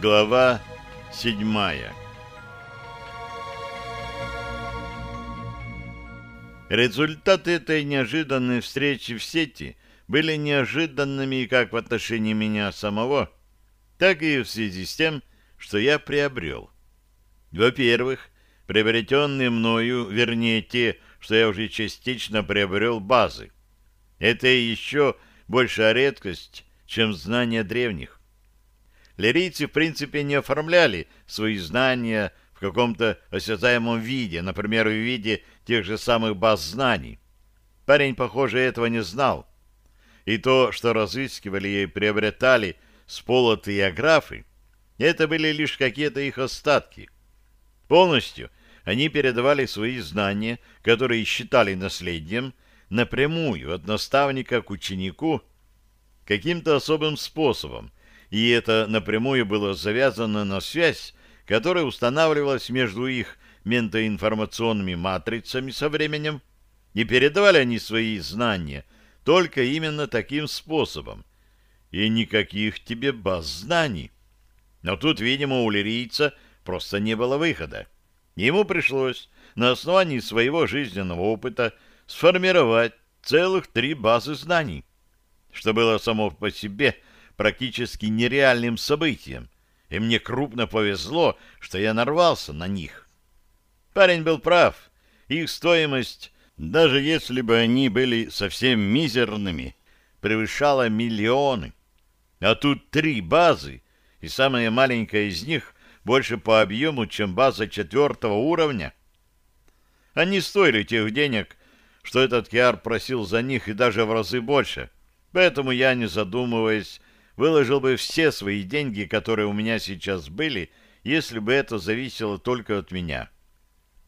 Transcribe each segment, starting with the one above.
Глава седьмая Результаты этой неожиданной встречи в сети были неожиданными как в отношении меня самого, так и в связи с тем, что я приобрел. Во-первых, приобретенные мною, вернее те, что я уже частично приобрел базы. Это еще большая редкость, чем знания древних. Лирийцы, в принципе, не оформляли свои знания в каком-то осязаемом виде, например, в виде тех же самых баз знаний. Парень, похоже, этого не знал. И то, что разыскивали и приобретали сполотые аграфы, это были лишь какие-то их остатки. Полностью они передавали свои знания, которые считали наследием, напрямую от наставника к ученику каким-то особым способом, и это напрямую было завязано на связь, которая устанавливалась между их ментоинформационными матрицами со временем, и передавали они свои знания только именно таким способом. И никаких тебе баз знаний. Но тут, видимо, у лирийца просто не было выхода. Ему пришлось на основании своего жизненного опыта сформировать целых три базы знаний, что было само по себе практически нереальным событием, и мне крупно повезло, что я нарвался на них. Парень был прав. Их стоимость, даже если бы они были совсем мизерными, превышала миллионы. А тут три базы, и самая маленькая из них больше по объему, чем база четвертого уровня. Они стоили тех денег, что этот Киар просил за них и даже в разы больше. Поэтому я, не задумываясь, выложил бы все свои деньги, которые у меня сейчас были, если бы это зависело только от меня.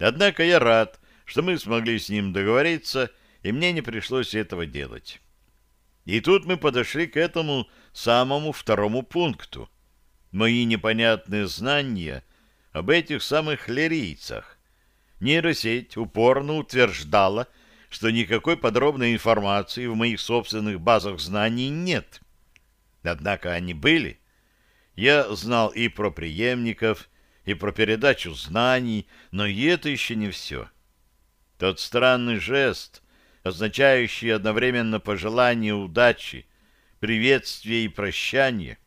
Однако я рад, что мы смогли с ним договориться, и мне не пришлось этого делать. И тут мы подошли к этому самому второму пункту. Мои непонятные знания об этих самых лирийцах. Нейросеть упорно утверждала, что никакой подробной информации в моих собственных базах знаний нет. Однако они были. Я знал и про преемников, и про передачу знаний, но и это еще не все. Тот странный жест, означающий одновременно пожелание удачи, приветствие и прощание.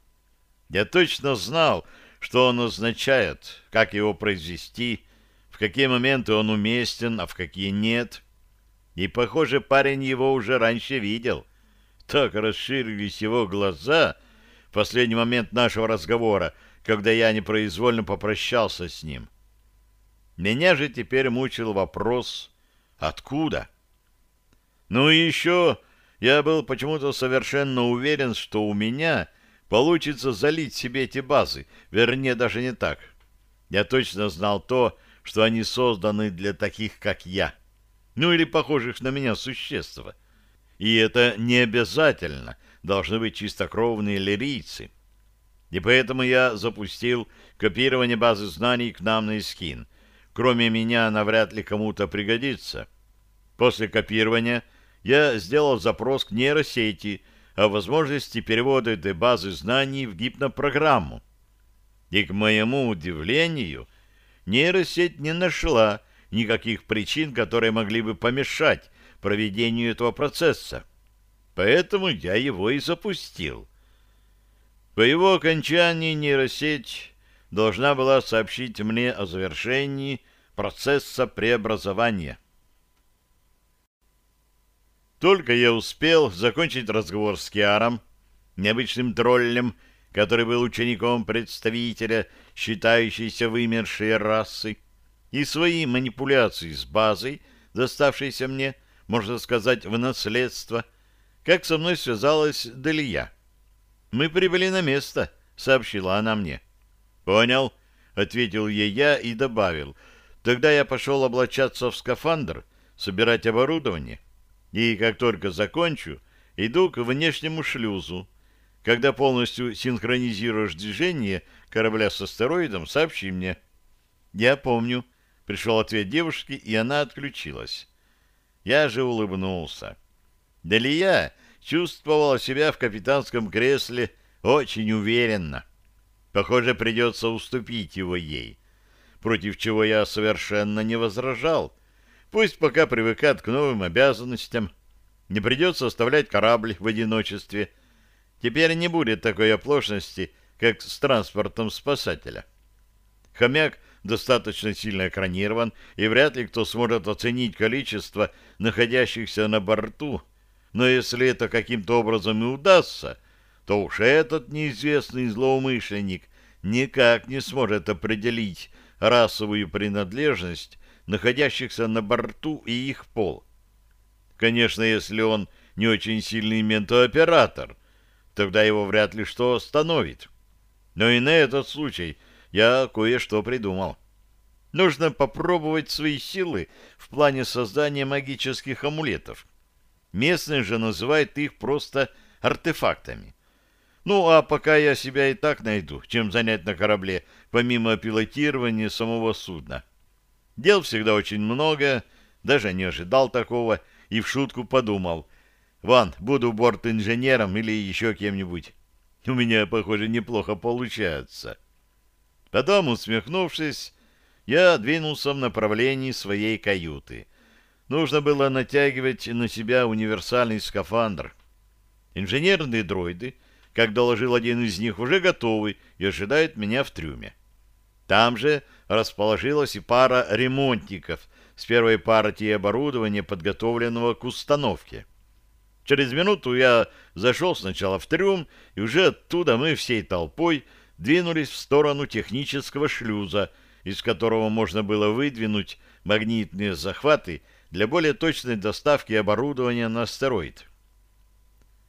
Я точно знал, что он означает, как его произвести, в какие моменты он уместен, а в какие нет. И, похоже, парень его уже раньше видел. Так расширились его глаза в последний момент нашего разговора, когда я непроизвольно попрощался с ним. Меня же теперь мучил вопрос «Откуда?». Ну и еще я был почему-то совершенно уверен, что у меня получится залить себе эти базы, вернее, даже не так. Я точно знал то, что они созданы для таких, как я, ну или похожих на меня существ. И это не обязательно должны быть чистокровные лирийцы. И поэтому я запустил копирование базы знаний к нам на Искин. Кроме меня она вряд ли кому-то пригодится. После копирования я сделал запрос к нейросети о возможности перевода этой базы знаний в гипнопрограмму. И, к моему удивлению, нейросеть не нашла никаких причин, которые могли бы помешать проведению этого процесса. Поэтому я его и запустил. По его окончании нейросеть должна была сообщить мне о завершении процесса преобразования. Только я успел закончить разговор с Киаром, необычным троллем, который был учеником представителя, считающейся вымершей расы, и свои манипуляции с базой, доставшейся мне, можно сказать, в наследство, как со мной связалась Далия. «Мы прибыли на место», — сообщила она мне. «Понял», — ответил ей я и добавил. «Тогда я пошел облачаться в скафандр, собирать оборудование, и как только закончу, иду к внешнему шлюзу. Когда полностью синхронизируешь движение корабля с астероидом, сообщи мне». «Я помню», — пришел ответ девушки, и она отключилась. Я же улыбнулся. Далия чувствовала себя в капитанском кресле очень уверенно. Похоже, придется уступить его ей, против чего я совершенно не возражал. Пусть пока привыкает к новым обязанностям, не придется оставлять корабль в одиночестве. Теперь не будет такой оплошности, как с транспортом спасателя. Хомяк достаточно сильно экранирован, и вряд ли кто сможет оценить количество находящихся на борту. Но если это каким-то образом и удастся, то уж этот неизвестный злоумышленник никак не сможет определить расовую принадлежность находящихся на борту и их пол. Конечно, если он не очень сильный ментооператор, тогда его вряд ли что остановит. Но и на этот случай я кое-что придумал. Нужно попробовать свои силы в плане создания магических амулетов. Местные же называют их просто артефактами. Ну, а пока я себя и так найду, чем занять на корабле, помимо пилотирования самого судна. Дел всегда очень много, даже не ожидал такого, и в шутку подумал. Ван, буду борт-инженером или еще кем-нибудь. У меня, похоже, неплохо получается. Потом, усмехнувшись, я двинулся в направлении своей каюты. Нужно было натягивать на себя универсальный скафандр. Инженерные дроиды как доложил один из них, уже готовы и ожидают меня в трюме. Там же расположилась и пара ремонтников с первой партией оборудования, подготовленного к установке. Через минуту я зашел сначала в трюм, и уже оттуда мы всей толпой двинулись в сторону технического шлюза, из которого можно было выдвинуть магнитные захваты для более точной доставки оборудования на астероид.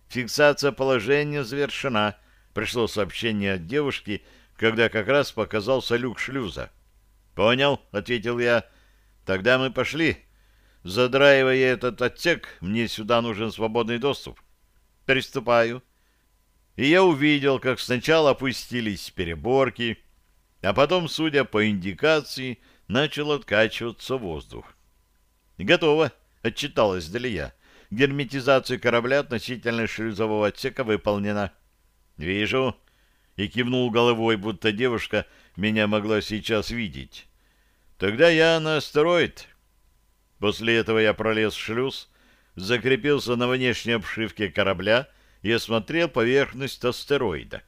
Фиксация положения завершена. Пришло сообщение от девушки, когда как раз показался люк шлюза. «Понял», — ответил я. «Тогда мы пошли. Задраивая этот отсек, мне сюда нужен свободный доступ». «Приступаю». И я увидел, как сначала опустились переборки, а потом, судя по индикации, начал откачиваться воздух. «Готово», — отчиталась Далия. Герметизация корабля относительно шлюзового отсека выполнена. Вижу. И кивнул головой, будто девушка меня могла сейчас видеть. Тогда я на астероид. После этого я пролез в шлюз, закрепился на внешней обшивке корабля и осмотрел поверхность астероида.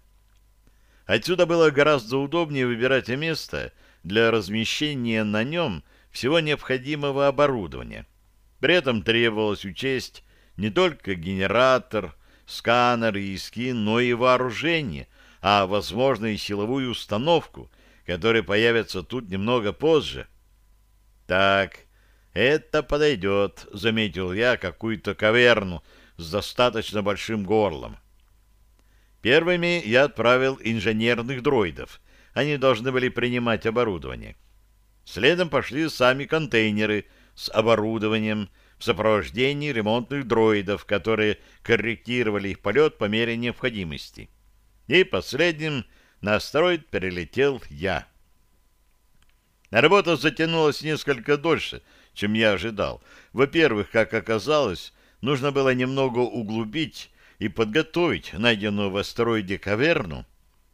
Отсюда было гораздо удобнее выбирать место для размещения на нем всего необходимого оборудования. При этом требовалось учесть не только генератор, сканер и скин, но и вооружение, а, возможно, и силовую установку, которая появится тут немного позже. Так, это подойдет, заметил я какую-то каверну с достаточно большим горлом. Первыми я отправил инженерных дроидов. Они должны были принимать оборудование. Следом пошли сами контейнеры с оборудованием, в сопровождении ремонтных дроидов, которые корректировали их полет по мере необходимости. И последним на астероид перелетел я. Работа затянулась несколько дольше, чем я ожидал. Во-первых, как оказалось, нужно было немного углубить и подготовить найденную в астероиде каверну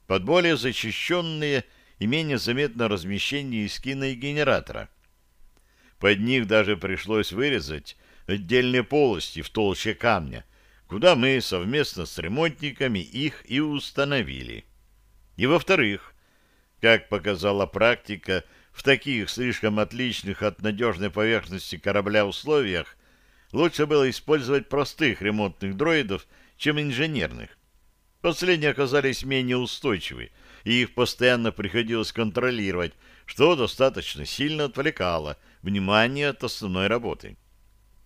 под более защищенные и менее заметное размещение эскина и генератора. Под них даже пришлось вырезать отдельные полости в толще камня, куда мы совместно с ремонтниками их и установили. И во-вторых, как показала практика, в таких слишком отличных от надежной поверхности корабля условиях лучше было использовать простых ремонтных дроидов, чем инженерных. Последние оказались менее устойчивы, и их постоянно приходилось контролировать, что достаточно сильно отвлекало – внимание от основной работы.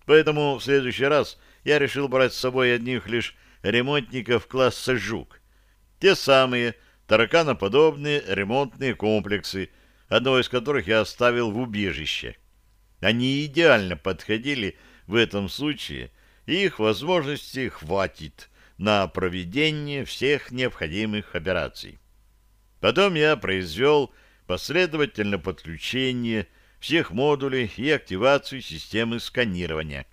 Поэтому в следующий раз я решил брать с собой одних лишь ремонтников класса «Жук». Те самые тараканоподобные ремонтные комплексы, одного из которых я оставил в убежище. Они идеально подходили в этом случае, их возможностей хватит на проведение всех необходимых операций. Потом я произвел последовательное подключение всех модулей и активацию системы сканирования.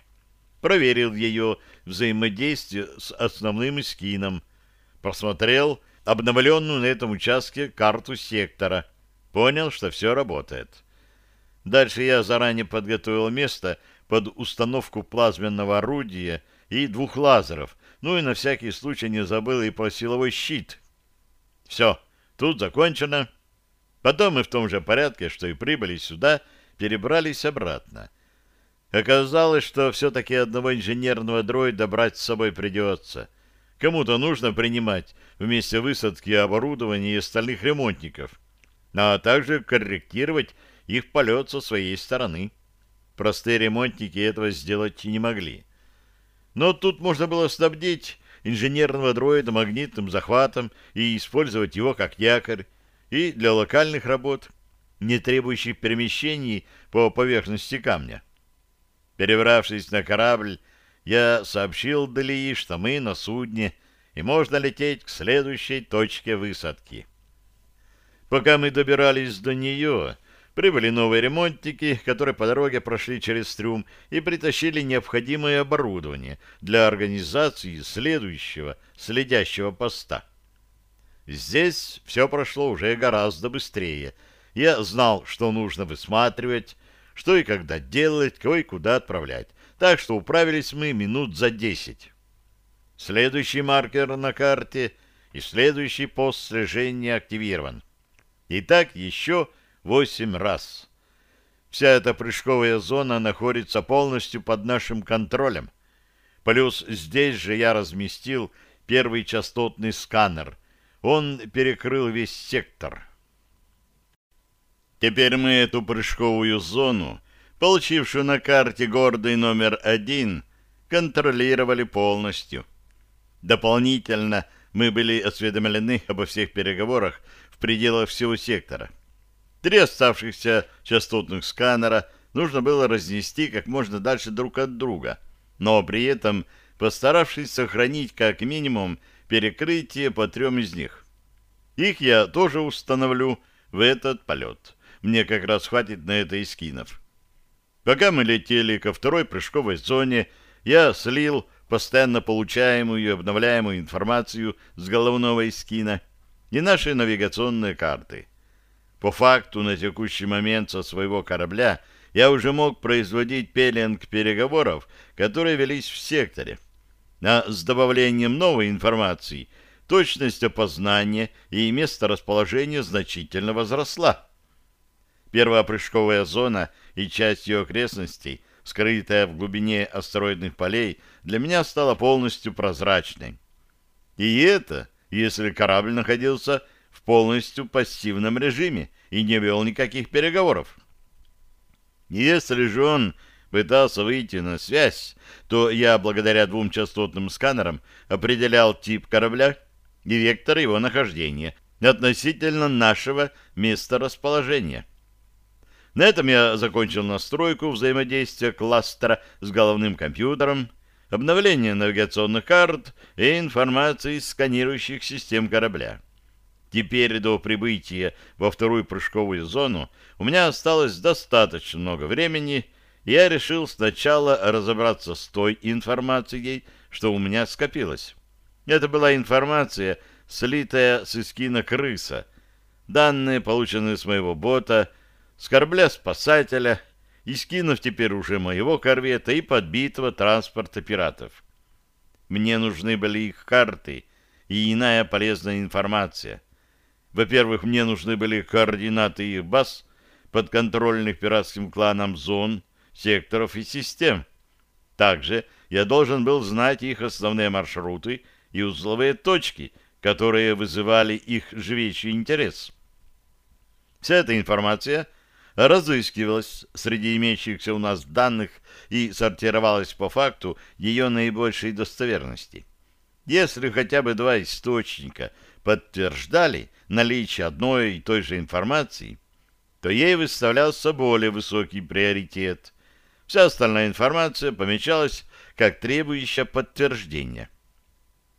Проверил ее взаимодействие с основным скином, просмотрел обновленную на этом участке карту сектора. Понял, что все работает. Дальше я заранее подготовил место под установку плазменного орудия и двух лазеров, ну и на всякий случай не забыл и про силовой щит. Все, тут закончено. Потом мы в том же порядке, что и прибыли сюда, перебрались обратно. Оказалось, что все-таки одного инженерного дроида брать с собой придется. Кому-то нужно принимать вместе высадки оборудования и остальных ремонтников, а также корректировать их полет со своей стороны. Простые ремонтники этого сделать не могли. Но тут можно было снабдить инженерного дроида магнитным захватом и использовать его как якорь и для локальных работ, не требующих перемещений по поверхности камня. Перебравшись на корабль, я сообщил Далии, что мы на судне, и можно лететь к следующей точке высадки. Пока мы добирались до нее, Прибыли новые ремонтники, которые по дороге прошли через трюм и притащили необходимое оборудование для организации следующего следящего поста. Здесь все прошло уже гораздо быстрее. Я знал, что нужно высматривать, что и когда делать, кого и куда отправлять. Так что управились мы минут за десять. Следующий маркер на карте и следующий пост слежения активирован. Итак, еще восемь раз. Вся эта прыжковая зона находится полностью под нашим контролем. Плюс здесь же я разместил первый частотный сканер. Он перекрыл весь сектор. Теперь мы эту прыжковую зону, получившую на карте гордый номер один, контролировали полностью. Дополнительно мы были осведомлены обо всех переговорах в пределах всего сектора. Три оставшихся частотных сканера нужно было разнести как можно дальше друг от друга, но при этом постаравшись сохранить как минимум перекрытие по трем из них. Их я тоже установлю в этот полет. Мне как раз хватит на это и скинов. Пока мы летели ко второй прыжковой зоне, я слил постоянно получаемую и обновляемую информацию с головного эскина и наши навигационные карты. По факту, на текущий момент со своего корабля я уже мог производить пеленг переговоров, которые велись в секторе. А с добавлением новой информации точность опознания и место расположения значительно возросла. Первая прыжковая зона и часть ее окрестностей, скрытая в глубине астероидных полей, для меня стала полностью прозрачной. И это, если корабль находился в полностью пассивном режиме и не вел никаких переговоров. Если же он пытался выйти на связь, то я, благодаря двум частотным сканерам, определял тип корабля и вектор его нахождения относительно нашего месторасположения. На этом я закончил настройку взаимодействия кластера с головным компьютером, обновление навигационных карт и информации из сканирующих систем корабля. Теперь до прибытия во вторую прыжковую зону у меня осталось достаточно много времени, и я решил сначала разобраться с той информацией, что у меня скопилось. Это была информация, слитая с эскина крыса, данные, полученные с моего бота, с корабля-спасателя, искинов теперь уже моего корвета и подбитого транспорта пиратов. Мне нужны были их карты и иная полезная информация. Во-первых, мне нужны были координаты их баз, подконтрольных пиратским кланам зон, секторов и систем. Также я должен был знать их основные маршруты и узловые точки, которые вызывали их живейший интерес. Вся эта информация разыскивалась среди имеющихся у нас данных и сортировалась по факту ее наибольшей достоверности. Если хотя бы два источника подтверждали наличие одной и той же информации, то ей выставлялся более высокий приоритет. Вся остальная информация помечалась как требующая подтверждения.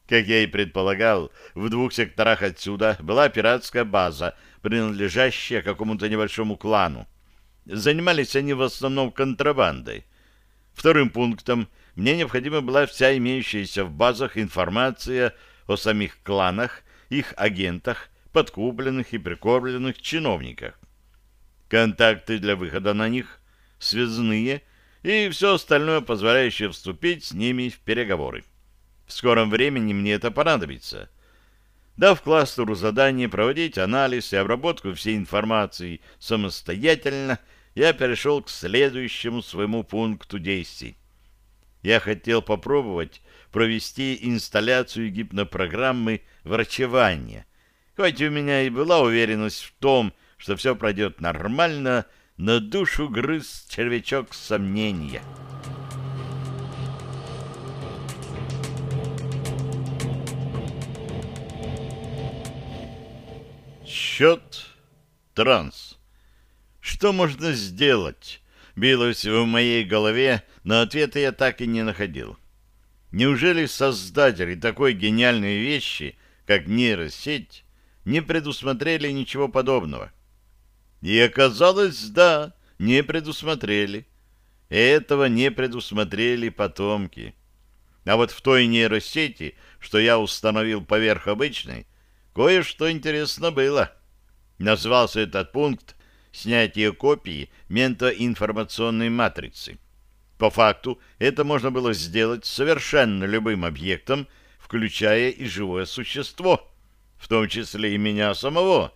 Как я и предполагал, в двух секторах отсюда была пиратская база, принадлежащая какому-то небольшому клану. Занимались они в основном контрабандой. Вторым пунктом мне необходима была вся имеющаяся в базах информация о самих кланах их агентах, подкупленных и прикормленных чиновниках. Контакты для выхода на них, связные и все остальное, позволяющее вступить с ними в переговоры. В скором времени мне это понадобится. Дав кластеру задание проводить анализ и обработку всей информации самостоятельно, я перешел к следующему своему пункту действий. Я хотел попробовать провести инсталляцию гипнопрограммы врачевания. Хоть у меня и была уверенность в том, что все пройдет нормально, на душу грыз червячок сомнения. Счет транс. Что можно сделать? Билось в моей голове, но ответа я так и не находил. Неужели создатели такой гениальной вещи, как нейросеть, не предусмотрели ничего подобного? И оказалось, да, не предусмотрели. Этого не предусмотрели потомки. А вот в той нейросети, что я установил поверх обычной, кое-что интересно было. Назвался этот пункт «Снятие копии ментоинформационной матрицы». По факту это можно было сделать совершенно любым объектом, включая и живое существо, в том числе и меня самого.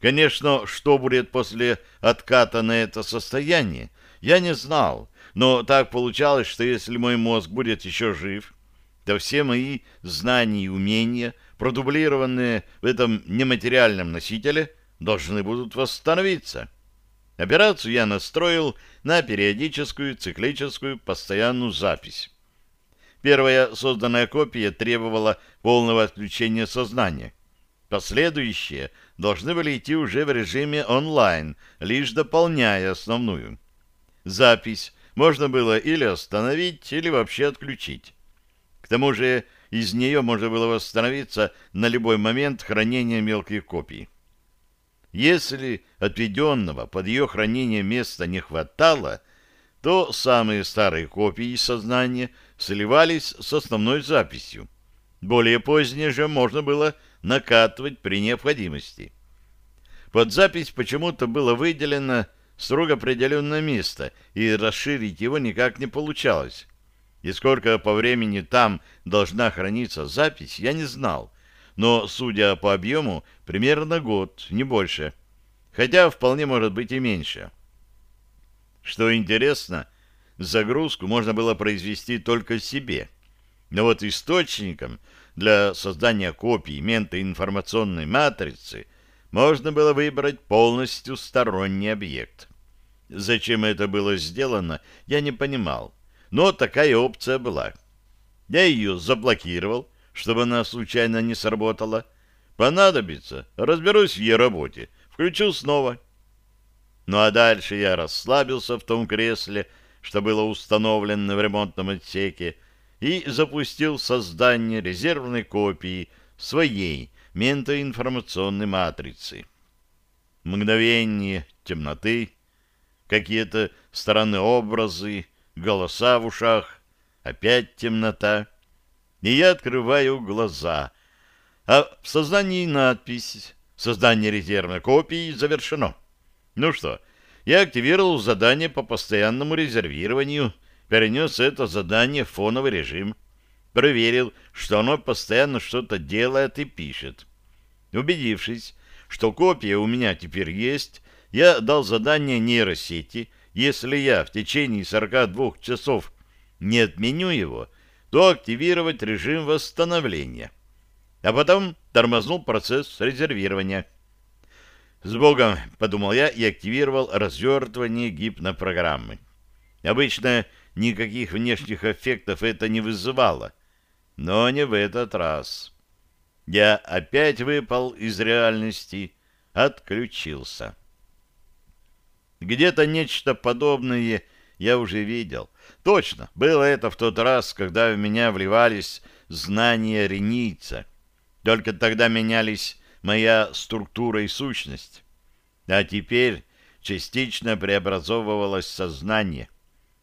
Конечно, что будет после отката на это состояние, я не знал, но так получалось, что если мой мозг будет еще жив, то все мои знания и умения, продублированные в этом нематериальном носителе, должны будут восстановиться. Операцию я настроил на периодическую, циклическую, постоянную запись. Первая созданная копия требовала полного отключения сознания. Последующие должны были идти уже в режиме онлайн, лишь дополняя основную. Запись можно было или остановить, или вообще отключить. К тому же из нее можно было восстановиться на любой момент хранения мелких копий. Если отведенного под ее хранение места не хватало, то самые старые копии сознания сливались с основной записью. Более позднее же можно было накатывать при необходимости. Под запись почему-то было выделено строго определенное место, и расширить его никак не получалось. И сколько по времени там должна храниться запись, я не знал, но, судя по объему, примерно год, не больше. Хотя вполне может быть и меньше. Что интересно, загрузку можно было произвести только себе. Но вот источником для создания копий ментоинформационной матрицы можно было выбрать полностью сторонний объект. Зачем это было сделано, я не понимал, но такая опция была. Я ее заблокировал, чтобы она случайно не сработала. Понадобится, разберусь в ее работе, включу снова. Ну а дальше я расслабился в том кресле, что было установлено в ремонтном отсеке, и запустил создание резервной копии своей ментоинформационной матрицы. Мгновение темноты, какие-то стороны образы, голоса в ушах, опять темнота — и я открываю глаза. А в сознании надпись «Создание резервной копии завершено». Ну что, я активировал задание по постоянному резервированию, перенес это задание в фоновый режим, проверил, что оно постоянно что-то делает и пишет. Убедившись, что копия у меня теперь есть, я дал задание нейросети, если я в течение 42 часов не отменю его, то активировать режим восстановления. А потом тормознул процесс резервирования. «С Богом!» — подумал я и активировал развертывание гипнопрограммы. Обычно никаких внешних эффектов это не вызывало. Но не в этот раз. Я опять выпал из реальности, отключился. Где-то нечто подобное я уже видел. Точно, было это в тот раз, когда в меня вливались знания ренийца. Только тогда менялись моя структура и сущность. А теперь частично преобразовывалось сознание.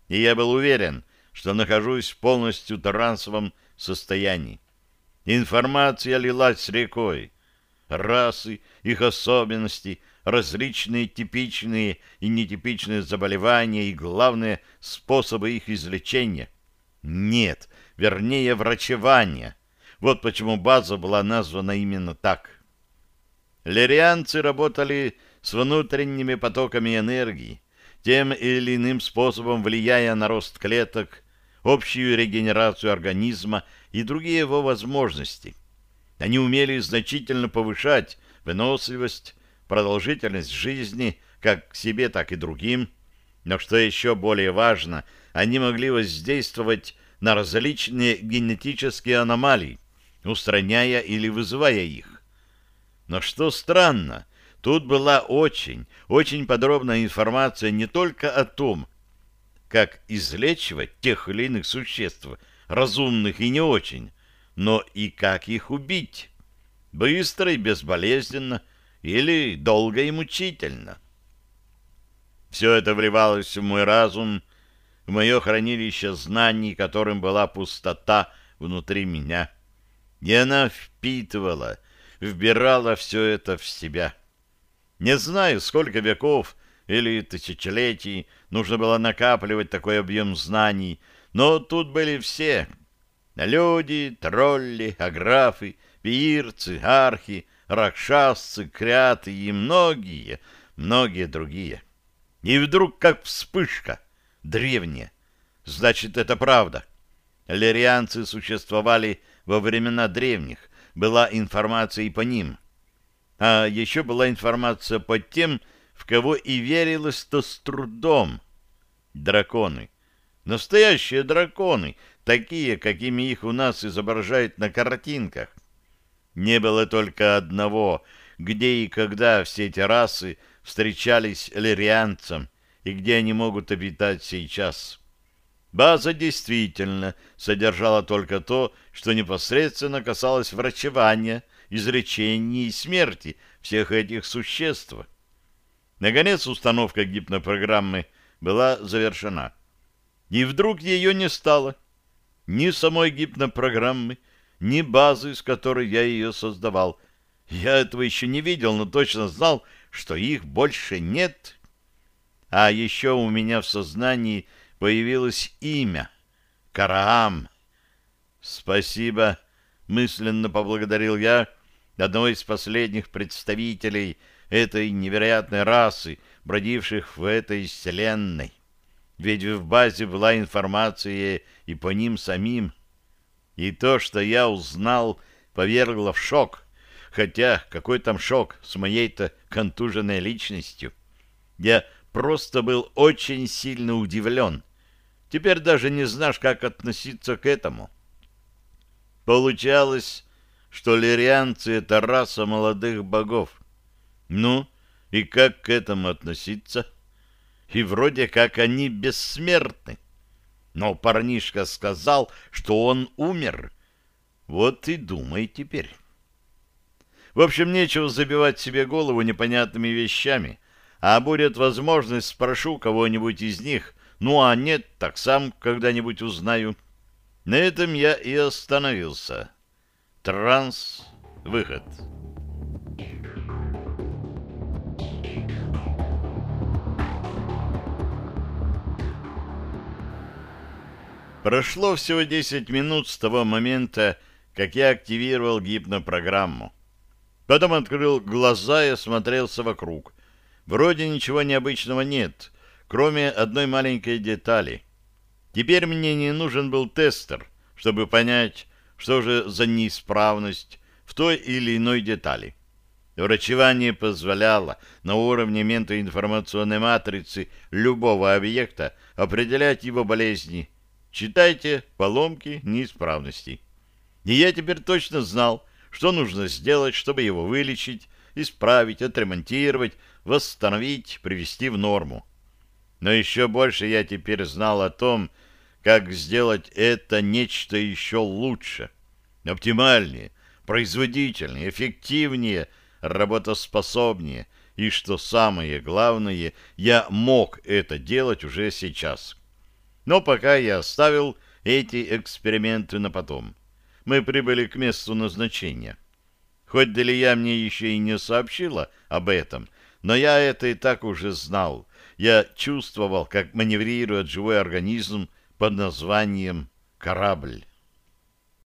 И я был уверен, что нахожусь в полностью трансовом состоянии. Информация лилась рекой. Расы, их особенности, различные типичные и нетипичные заболевания и, главное, способы их излечения. Нет, вернее, врачевания. Вот почему база была названа именно так. Лирианцы работали с внутренними потоками энергии, тем или иным способом влияя на рост клеток, общую регенерацию организма и другие его возможности. Они умели значительно повышать выносливость, продолжительность жизни как себе, так и другим, но что еще более важно, они могли воздействовать на различные генетические аномалии, устраняя или вызывая их. Но что странно, тут была очень, очень подробная информация не только о том, как излечивать тех или иных существ, разумных и не очень, но и как их убить, быстро и безболезненно, или долго и мучительно. Все это вливалось в мой разум, в мое хранилище знаний, которым была пустота внутри меня. И она впитывала, вбирала все это в себя. Не знаю, сколько веков или тысячелетий нужно было накапливать такой объем знаний, но тут были все — люди, тролли, аграфы, пиирцы, архи, ракшасцы, кряты и многие, многие другие. И вдруг как вспышка, древняя. Значит, это правда. Лирианцы существовали во времена древних, была информация и по ним. А еще была информация по тем, в кого и верилось-то с трудом. Драконы. Настоящие драконы, такие, какими их у нас изображают на картинках. Не было только одного, где и когда все эти расы встречались лирианцам и где они могут обитать сейчас. База действительно содержала только то, что непосредственно касалось врачевания, излечения и смерти всех этих существ. Наконец установка гипнопрограммы была завершена. И вдруг ее не стало. Ни самой гипнопрограммы, ни базы, с которой я ее создавал. Я этого еще не видел, но точно знал, что их больше нет. А еще у меня в сознании появилось имя — Караам. «Спасибо», — мысленно поблагодарил я одного из последних представителей этой невероятной расы, бродивших в этой вселенной. Ведь в базе была информация и по ним самим. И то, что я узнал, повергло в шок. Хотя какой там шок с моей-то контуженной личностью. Я просто был очень сильно удивлен. Теперь даже не знаешь, как относиться к этому. Получалось, что лирианцы — это раса молодых богов. Ну, и как к этому относиться? И вроде как они бессмертны. Но парнишка сказал, что он умер. Вот и думай теперь. В общем, нечего забивать себе голову непонятными вещами. А будет возможность, спрошу кого-нибудь из них. Ну, а нет, так сам когда-нибудь узнаю. На этом я и остановился. Транс. Выход. Прошло всего 10 минут с того момента, как я активировал гипнопрограмму. Потом открыл глаза и осмотрелся вокруг. Вроде ничего необычного нет, кроме одной маленькой детали. Теперь мне не нужен был тестер, чтобы понять, что же за неисправность в той или иной детали. Врачевание позволяло на уровне ментоинформационной матрицы любого объекта определять его болезни, Читайте поломки, неисправности. И я теперь точно знал, что нужно сделать, чтобы его вылечить, исправить, отремонтировать, восстановить, привести в норму. Но еще больше я теперь знал о том, как сделать это нечто еще лучше, оптимальнее, производительнее, эффективнее, работоспособнее, и, что самое главное, я мог это делать уже сейчас. Но пока я оставил эти эксперименты на потом. мы прибыли к месту назначения. Хоть Делия мне еще и не сообщила об этом, но я это и так уже знал. Я чувствовал, как маневрирует живой организм под названием «корабль».